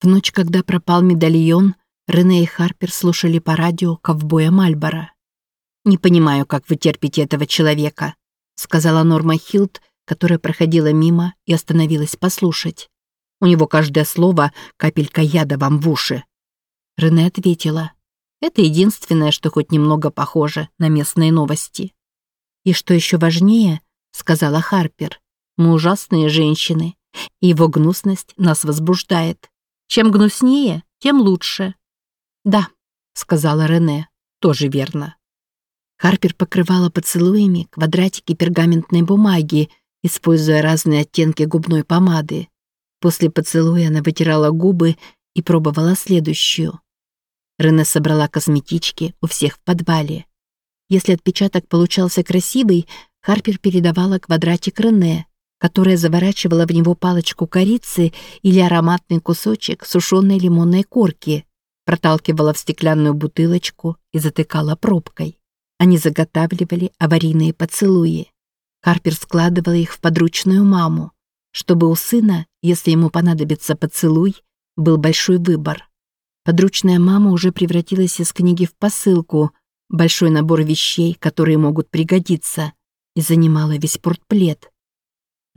В ночь, когда пропал медальон, Рене и Харпер слушали по радио ковбоя Мальбора. «Не понимаю, как вы терпите этого человека», сказала Норма Хилт, которая проходила мимо и остановилась послушать. «У него каждое слово — капелька яда вам в уши». Рене ответила. «Это единственное, что хоть немного похоже на местные новости». «И что еще важнее», — сказала Харпер, «мы ужасные женщины, и его гнусность нас возбуждает. Чем гнуснее, тем лучше». «Да», — сказала Рене, — «тоже верно». Харпер покрывала поцелуями квадратики пергаментной бумаги, используя разные оттенки губной помады. После поцелуя она вытирала губы и пробовала следующую. Рене собрала косметички у всех в подвале. Если отпечаток получался красивый, Харпер передавала квадратик Рене, которая заворачивала в него палочку корицы или ароматный кусочек сушеной лимонной корки, проталкивала в стеклянную бутылочку и затыкала пробкой. Они заготавливали аварийные поцелуи. Харпер складывала их в подручную маму, чтобы у сына, если ему понадобится поцелуй, был большой выбор. Подручная мама уже превратилась из книги в посылку, большой набор вещей, которые могут пригодиться, и занимала весь портплет.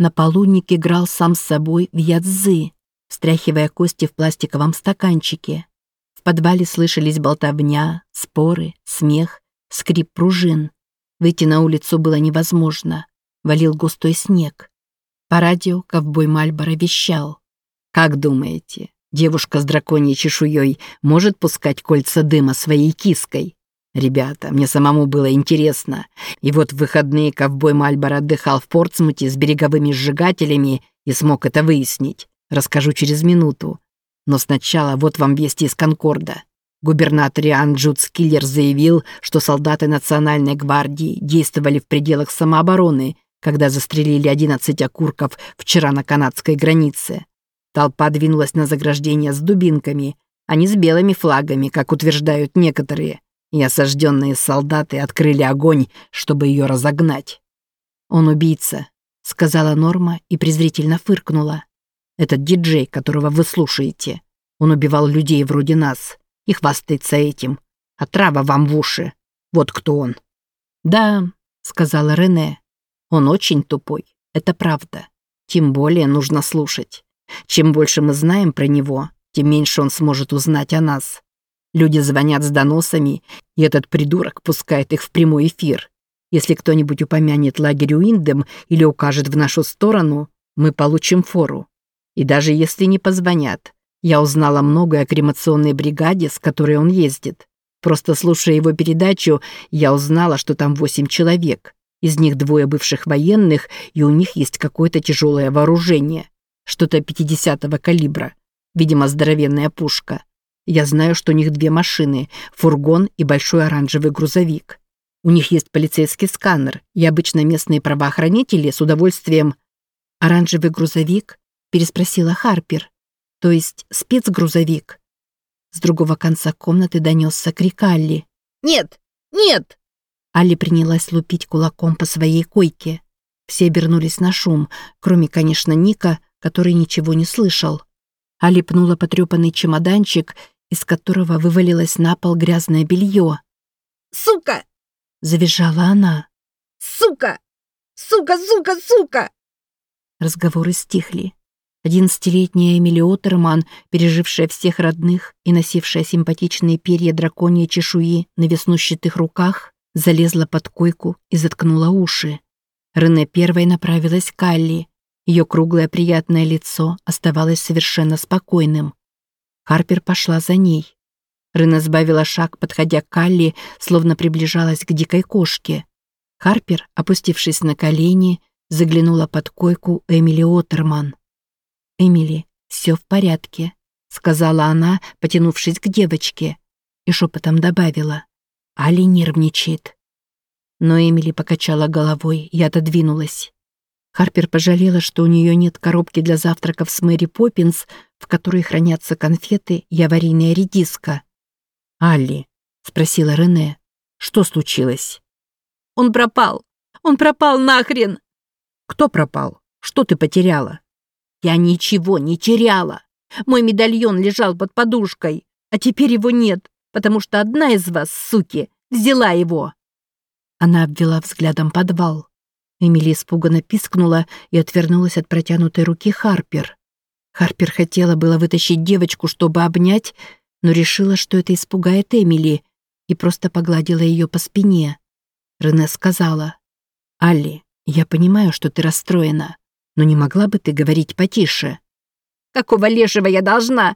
На полу Ник играл сам с собой в ядзы, стряхивая кости в пластиковом стаканчике. В подвале слышались болтовня, споры, смех скрип пружин. Выйти на улицу было невозможно. Валил густой снег. По радио ковбой Мальборо вещал. «Как думаете, девушка с драконьей чешуей может пускать кольца дыма своей киской?» «Ребята, мне самому было интересно. И вот в выходные ковбой Мальборо отдыхал в Портсмуте с береговыми сжигателями и смог это выяснить. Расскажу через минуту. Но сначала вот вам вести из Конкорда. Губернатор Иоанн Джуд Скиллер заявил, что солдаты Национальной гвардии действовали в пределах самообороны, когда застрелили 11 окурков вчера на канадской границе. Толпа двинулась на заграждение с дубинками, а не с белыми флагами, как утверждают некоторые, и осажденные солдаты открыли огонь, чтобы ее разогнать. «Он убийца», — сказала Норма и презрительно фыркнула. «Этот диджей, которого вы слушаете, он убивал людей вроде нас и хвастается этим. А трава вам в уши. Вот кто он». «Да», — сказала Рене, — «он очень тупой, это правда. Тем более нужно слушать. Чем больше мы знаем про него, тем меньше он сможет узнать о нас. Люди звонят с доносами, и этот придурок пускает их в прямой эфир. Если кто-нибудь упомянет лагерь Уиндем или укажет в нашу сторону, мы получим фору. И даже если не позвонят, я узнала многое о кремационной бригаде, с которой он ездит. Просто слушая его передачу, я узнала, что там восемь человек. Из них двое бывших военных, и у них есть какое-то тяжелое вооружение. Что-то 50-го калибра. Видимо, здоровенная пушка. Я знаю, что у них две машины, фургон и большой оранжевый грузовик. У них есть полицейский сканер, и обычно местные правоохранители с удовольствием... «Оранжевый грузовик?» – переспросила Харпер то есть спецгрузовик. С другого конца комнаты донесся крик Алли. «Нет! Нет!» Алли принялась лупить кулаком по своей койке. Все обернулись на шум, кроме, конечно, Ника, который ничего не слышал. Али пнула потрепанный чемоданчик, из которого вывалилось на пол грязное белье. «Сука!» — завизжала она. «Сука! Сука, сука, сука!» Разговоры стихли. Одиннадцатилетняя Эмили Отерман, пережившая всех родных и носившая симпатичные перья драконьей чешуи на веснущатых руках, залезла под койку и заткнула уши. Рене первой направилась к Алли. Ее круглое приятное лицо оставалось совершенно спокойным. Харпер пошла за ней. Рене сбавила шаг, подходя к Алли, словно приближалась к дикой кошке. Харпер, опустившись на колени, заглянула под койку Эмили Отерман. «Эмили, все в порядке», — сказала она, потянувшись к девочке, и шепотом добавила. «Али нервничает». Но Эмили покачала головой и отодвинулась. Харпер пожалела, что у нее нет коробки для завтраков с Мэри Поппинс, в которой хранятся конфеты и аварийная редиска. «Алли», — спросила Рене, — «что случилось?» «Он пропал! Он пропал нахрен!» «Кто пропал? Что ты потеряла?» Я ничего не теряла. Мой медальон лежал под подушкой, а теперь его нет, потому что одна из вас, суки, взяла его». Она обвела взглядом подвал. Эмили испуганно пискнула и отвернулась от протянутой руки Харпер. Харпер хотела было вытащить девочку, чтобы обнять, но решила, что это испугает Эмили, и просто погладила ее по спине. Рене сказала, «Алли, я понимаю, что ты расстроена, но не могла бы ты говорить потише?» «Какого лешего я должна?»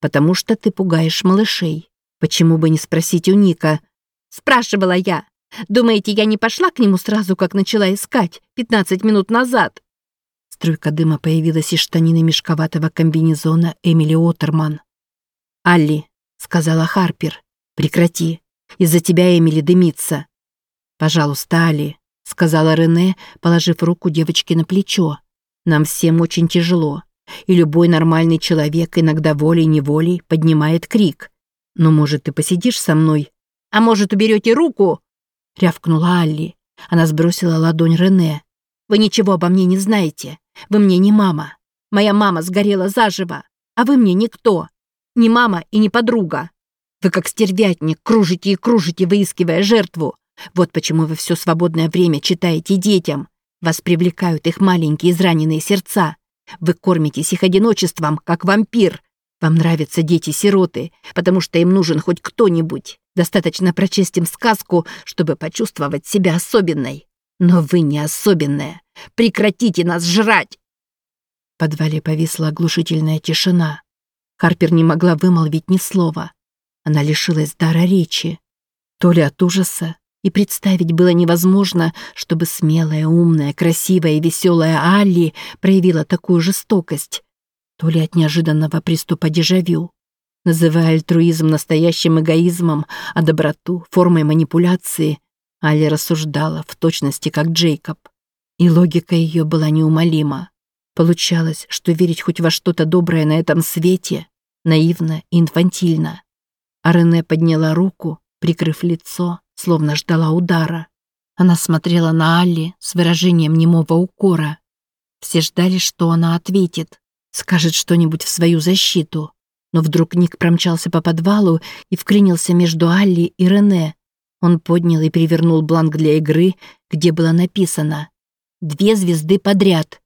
«Потому что ты пугаешь малышей. Почему бы не спросить у Ника?» «Спрашивала я. Думаете, я не пошла к нему сразу, как начала искать, 15 минут назад?» Струйка дыма появилась из штанины мешковатого комбинезона Эмили Отерман. «Алли», — сказала Харпер, — «прекрати. Из-за тебя Эмили дымится». «Пожалуйста, Алли», — сказала Рене, положив руку девочке на плечо. «Нам всем очень тяжело, и любой нормальный человек иногда волей-неволей поднимает крик. Но, может, ты посидишь со мной?» «А может, уберете руку?» — рявкнула Алли. Она сбросила ладонь Рене. «Вы ничего обо мне не знаете. Вы мне не мама. Моя мама сгорела заживо, а вы мне никто. Не мама и не подруга. Вы как стервятник кружите и кружите, выискивая жертву. Вот почему вы все свободное время читаете детям. Вас привлекают их маленькие израненные сердца. Вы кормитесь их одиночеством, как вампир. Вам нравятся дети-сироты, потому что им нужен хоть кто-нибудь. Достаточно прочесть им сказку, чтобы почувствовать себя особенной. Но вы не особенная. Прекратите нас жрать!» В подвале повисла оглушительная тишина. Харпер не могла вымолвить ни слова. Она лишилась дара речи. То ли от ужаса, и представить было невозможно, чтобы смелая, умная, красивая и веселая Алли проявила такую жестокость, то ли от неожиданного приступа дежавю. Называя альтруизм настоящим эгоизмом, а доброту — формой манипуляции, Алли рассуждала в точности как Джейкоб. И логика ее была неумолима. Получалось, что верить хоть во что-то доброе на этом свете наивно и инфантильно. А Рене подняла руку, прикрыв лицо, словно ждала удара. Она смотрела на Алли с выражением немого укора. Все ждали, что она ответит, скажет что-нибудь в свою защиту. Но вдруг Ник промчался по подвалу и вклинился между Алли и Рене. Он поднял и перевернул бланк для игры, где было написано Две звезды подряд.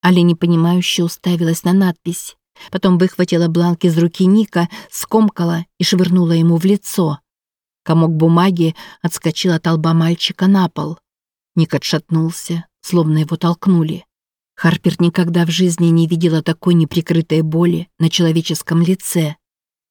Али непонимающе уставилась на надпись. Потом выхватила бланк из руки Ника, скомкала и швырнула ему в лицо. Комок бумаги отскочил от лба мальчика на пол. Ник отшатнулся, словно его толкнули. Харпер никогда в жизни не видела такой неприкрытой боли на человеческом лице.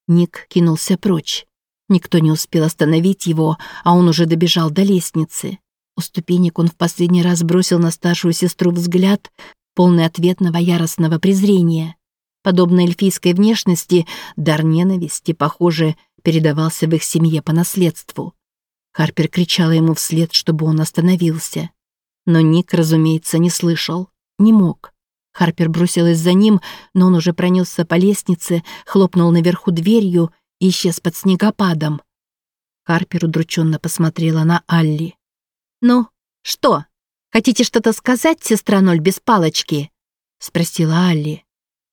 Ник кинулся прочь. Никто не успел остановить его, а он уже добежал до лестницы. У ступенек он в последний раз бросил на старшую сестру взгляд, полный ответного яростного презрения. Подобно эльфийской внешности, дар ненависти, похоже, передавался в их семье по наследству. Харпер кричала ему вслед, чтобы он остановился. Но Ник, разумеется, не слышал, не мог. Харпер бросилась за ним, но он уже пронесся по лестнице, хлопнул наверху дверью и исчез под снегопадом. Харпер удрученно посмотрела на Алли. «Ну, что? Хотите что-то сказать, сестра Ноль без палочки?» — спросила Алли.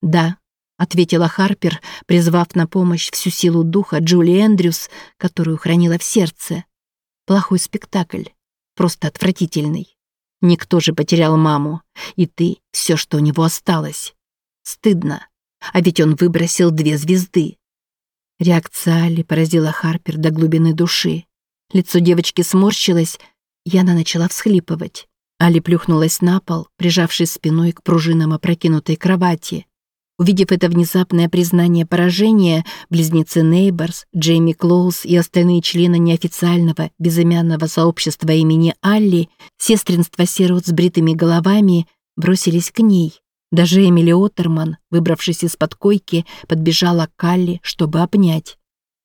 «Да», — ответила Харпер, призвав на помощь всю силу духа Джули Эндрюс, которую хранила в сердце. «Плохой спектакль. Просто отвратительный. Никто же потерял маму, и ты — все, что у него осталось. Стыдно. А ведь он выбросил две звезды». Реакция Алли поразила Харпер до глубины души. Лицо девочки сморщилось, Яна начала всхлипывать. Али плюхнулась на пол, прижавшись спиной к пружинам опрокинутой кровати. Увидев это внезапное признание поражения, близнецы Нейборс, Джейми Клоуз и остальные члены неофициального безымянного сообщества имени Алли, сестринство сирот с бритыми головами, бросились к ней. Даже Эмили Оттерман, выбравшись из-под койки, подбежала к Алли, чтобы обнять.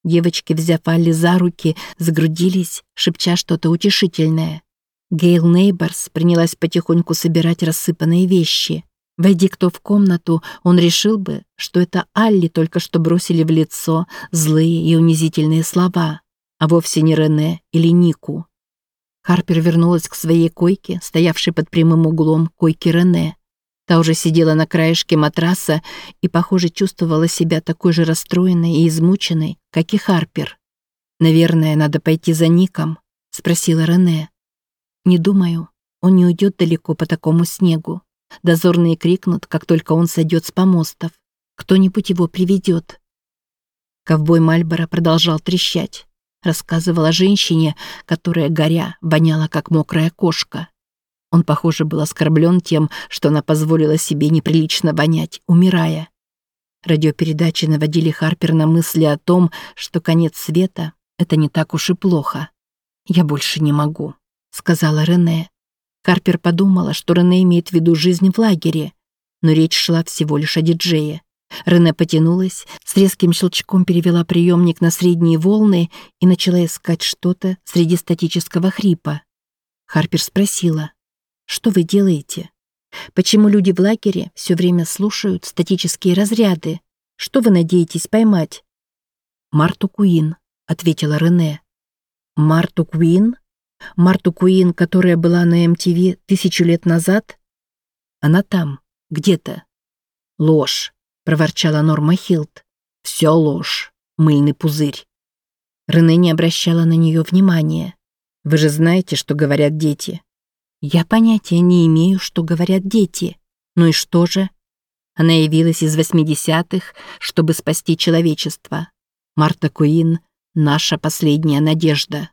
Девочки, взяв Алли за руки, сгрудились, шепча что-то утешительное. Гейл Нейборс принялась потихоньку собирать рассыпанные вещи. Войди кто в комнату, он решил бы, что это Алли только что бросили в лицо злые и унизительные слова, а вовсе не Рене или Нику. Харпер вернулась к своей койке, стоявшей под прямым углом койки Рене. Та уже сидела на краешке матраса и, похоже, чувствовала себя такой же расстроенной и измученной, как и Харпер. «Наверное, надо пойти за Ником», — спросила Рене. «Не думаю. Он не уйдет далеко по такому снегу. Дозорные крикнут, как только он сойдет с помостов. Кто-нибудь его приведет». Ковбой Мальборо продолжал трещать. Рассказывал женщине, которая, горя, воняла, как мокрая кошка. Он, похоже, был оскорблен тем, что она позволила себе неприлично вонять, умирая. Радиопередачи наводили Харпер на мысли о том, что конец света — это не так уж и плохо. «Я больше не могу», — сказала Рене. Харпер подумала, что Рене имеет в виду жизнь в лагере, но речь шла всего лишь о диджее. Рене потянулась, с резким щелчком перевела приемник на средние волны и начала искать что-то среди статического хрипа. Харпер спросила, «Что вы делаете? Почему люди в лагере все время слушают статические разряды? Что вы надеетесь поймать?» «Марту Куин», — ответила Рене. «Марту Куин? Марту Куин, которая была на МТВ тысячу лет назад? Она там, где-то». «Ложь», проворчала Норма Хилт. «Все ложь, мыльный пузырь». Рене не обращала на нее внимания. «Вы же знаете, что говорят дети». «Я понятия не имею, что говорят дети. Ну и что же?» Она явилась из 80-х, чтобы спасти человечество. Марта Куин — наша последняя надежда.